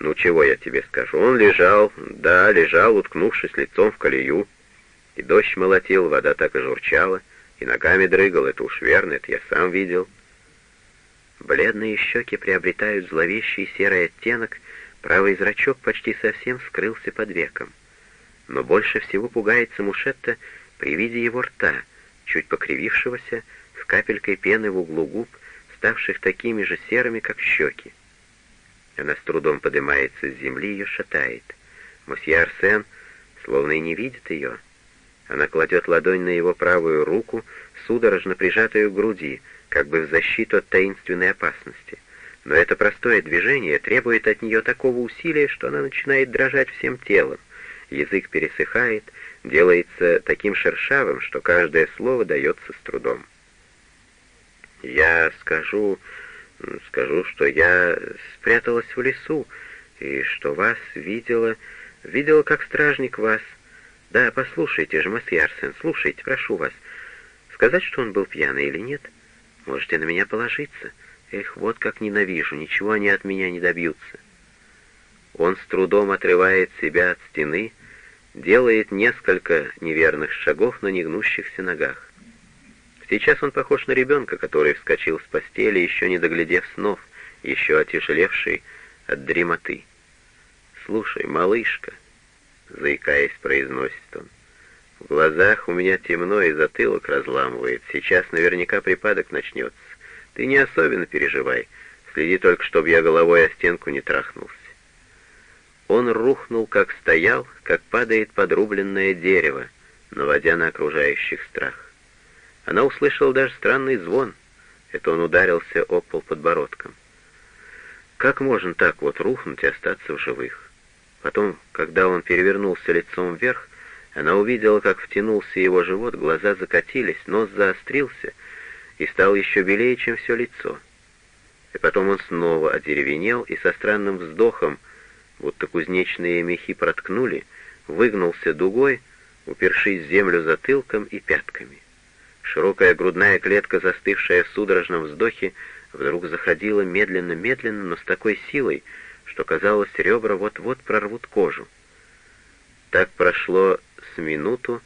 Ну, чего я тебе скажу? Он лежал, да, лежал, уткнувшись лицом в колею. И дождь молотил, вода так и журчала, и ногами дрыгал, это уж верно, это я сам видел. Бледные щеки приобретают зловещий серый оттенок, правый зрачок почти совсем скрылся под веком. Но больше всего пугается Мушетта при виде его рта, чуть покривившегося, с капелькой пены в углу губ, ставших такими же серыми, как щеки. Она с трудом поднимается с земли, ее шатает. Мосье Арсен словно и не видит ее. Она кладет ладонь на его правую руку, судорожно прижатую к груди, как бы в защиту от таинственной опасности. Но это простое движение требует от нее такого усилия, что она начинает дрожать всем телом. Язык пересыхает, делается таким шершавым, что каждое слово дается с трудом. «Я скажу, Скажу, что я спряталась в лесу, и что вас видела, видела как стражник вас. Да, послушайте же, мосье Арсен, слушайте, прошу вас. Сказать, что он был пьяный или нет? Можете на меня положиться. Эх, вот как ненавижу, ничего они от меня не добьются. Он с трудом отрывает себя от стены, делает несколько неверных шагов на негнущихся ногах. Сейчас он похож на ребенка, который вскочил с постели, еще не доглядев снов, еще отяжелевший от дремоты. «Слушай, малышка», — заикаясь, произносит он, — «в глазах у меня темно и затылок разламывает. Сейчас наверняка припадок начнется. Ты не особенно переживай. Следи только, чтобы я головой о стенку не трахнулся». Он рухнул, как стоял, как падает подрубленное дерево, наводя на окружающих страх. Она услышала даже странный звон. Это он ударился об пол подбородком. Как можно так вот рухнуть и остаться в живых? Потом, когда он перевернулся лицом вверх, она увидела, как втянулся его живот, глаза закатились, нос заострился и стал еще белее, чем все лицо. И потом он снова одеревенел и со странным вздохом, будто кузнечные мехи проткнули, выгнулся дугой, упершись в землю затылком и пятками. Широкая грудная клетка, застывшая в судорожном вздохе, вдруг заходила медленно-медленно, но с такой силой, что казалось, ребра вот-вот прорвут кожу. Так прошло с минуту,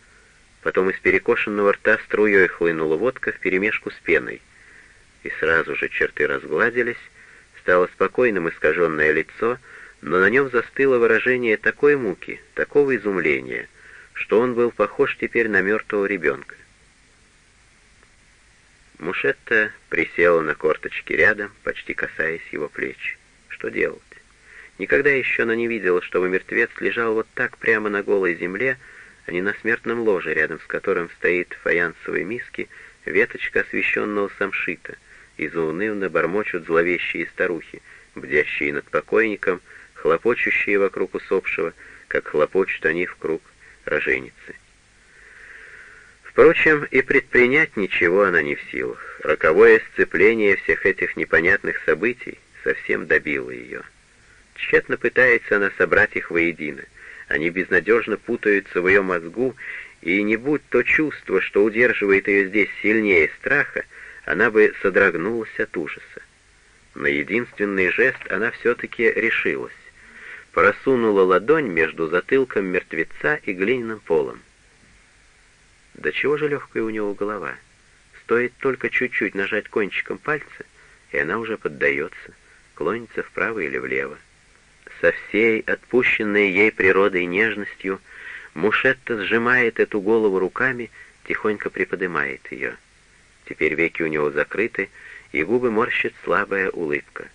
потом из перекошенного рта струей хлынула водка вперемешку с пеной. И сразу же черты разгладились, стало спокойным искаженное лицо, но на нем застыло выражение такой муки, такого изумления, что он был похож теперь на мертвого ребенка. Мушетта присела на корточки рядом, почти касаясь его плеч. Что делать? Никогда еще она не видела, чтобы мертвец лежал вот так прямо на голой земле, а не на смертном ложе, рядом с которым стоит в фаянсовой миске веточка освещенного самшита, и заунывно бормочут зловещие старухи, бдящие над покойником, хлопочущие вокруг усопшего, как хлопочут они в круг роженицы. Впрочем, и предпринять ничего она не в силах. Роковое сцепление всех этих непонятных событий совсем добило ее. Тщетно пытается она собрать их воедино. Они безнадежно путаются в ее мозгу, и не будь то чувство, что удерживает ее здесь сильнее страха, она бы содрогнулась от ужаса. На единственный жест она все-таки решилась. Просунула ладонь между затылком мертвеца и глиняным полом. Да чего же легкая у него голова? Стоит только чуть-чуть нажать кончиком пальца, и она уже поддается, клонится вправо или влево. Со всей отпущенной ей природой нежностью Мушетта сжимает эту голову руками, тихонько приподнимает ее. Теперь веки у него закрыты, и губы морщит слабая улыбка.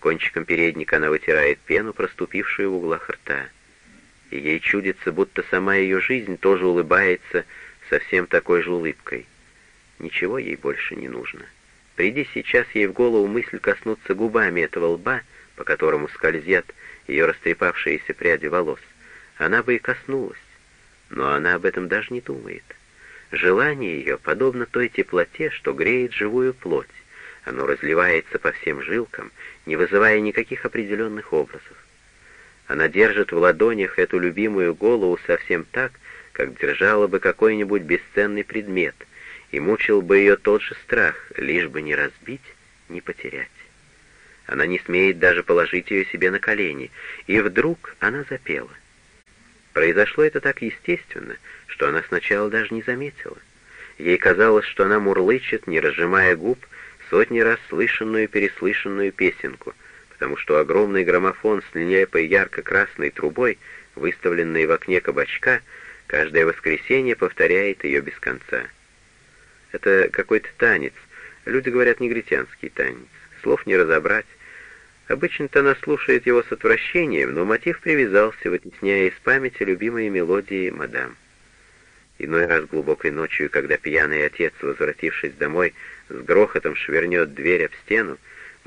Кончиком передника она вытирает пену, проступившую в углах рта и ей чудится, будто сама ее жизнь тоже улыбается совсем такой же улыбкой. Ничего ей больше не нужно. Приди сейчас ей в голову мысль коснуться губами этого лба, по которому скользят ее растрепавшиеся пряди волос, она бы и коснулась, но она об этом даже не думает. Желание ее подобно той теплоте, что греет живую плоть. Оно разливается по всем жилкам, не вызывая никаких определенных образов. Она держит в ладонях эту любимую голову совсем так, как держала бы какой-нибудь бесценный предмет, и мучил бы ее тот же страх, лишь бы не разбить, не потерять. Она не смеет даже положить ее себе на колени. И вдруг она запела. Произошло это так естественно, что она сначала даже не заметила. Ей казалось, что она мурлычет, не разжимая губ, сотни раз слышанную и переслышанную песенку, потому что огромный граммофон с нелепой ярко-красной трубой, выставленный в окне кабачка, каждое воскресенье повторяет ее без конца. Это какой-то танец, люди говорят негритянский танец, слов не разобрать. Обычно-то она слушает его с отвращением, но мотив привязался, вытесняя из памяти любимые мелодии мадам. Иной раз глубокой ночью, когда пьяный отец, возвратившись домой, с грохотом швырнет дверь об стену,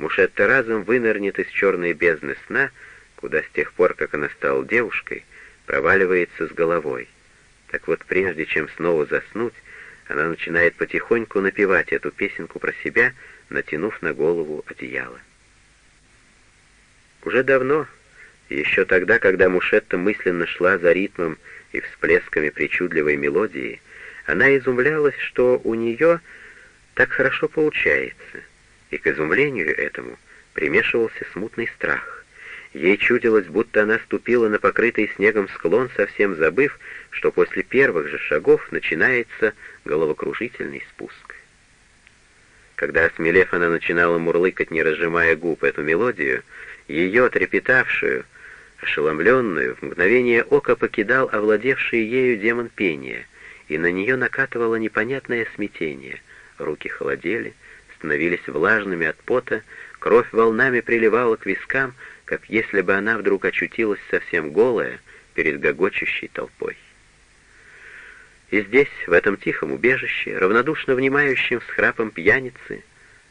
Мушетта разом вынырнет из черной бездны сна, куда с тех пор, как она стала девушкой, проваливается с головой. Так вот, прежде чем снова заснуть, она начинает потихоньку напевать эту песенку про себя, натянув на голову одеяло. Уже давно, еще тогда, когда Мушетта мысленно шла за ритмом и всплесками причудливой мелодии, она изумлялась, что у нее так хорошо получается, и к изумлению этому примешивался смутный страх. Ей чудилось, будто она ступила на покрытый снегом склон, совсем забыв, что после первых же шагов начинается головокружительный спуск. Когда, осмелев, она начинала мурлыкать, не разжимая губ, эту мелодию, ее, трепетавшую, Ошеломленную, в мгновение ока покидал овладевший ею демон пения, и на нее накатывало непонятное смятение. Руки холодели, становились влажными от пота, кровь волнами приливала к вискам, как если бы она вдруг очутилась совсем голая перед гогочущей толпой. И здесь, в этом тихом убежище, равнодушно внимающем с храпом пьяницы,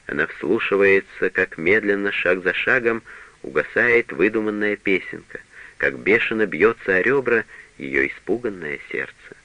она вслушивается, как медленно, шаг за шагом, угасает выдуманная песенка, как бешено бьется о ребра ее испуганное сердце.